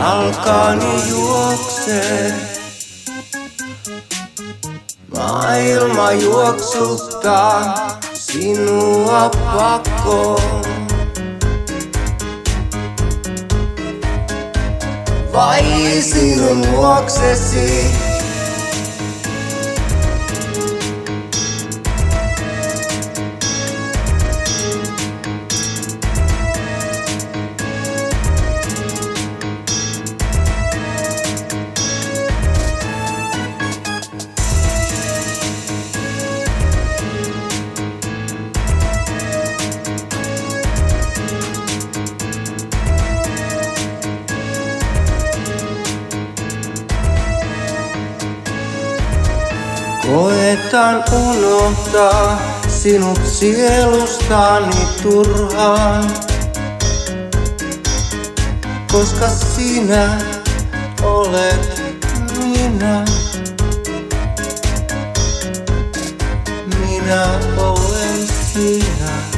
jalkani juoksee. Maailma juoksuttaa sinua pakoon. Vai sinun luoksesi? Koetan unohtaa sinut sielustani turhaan. Koska sinä olet minä. Minä olen sinä.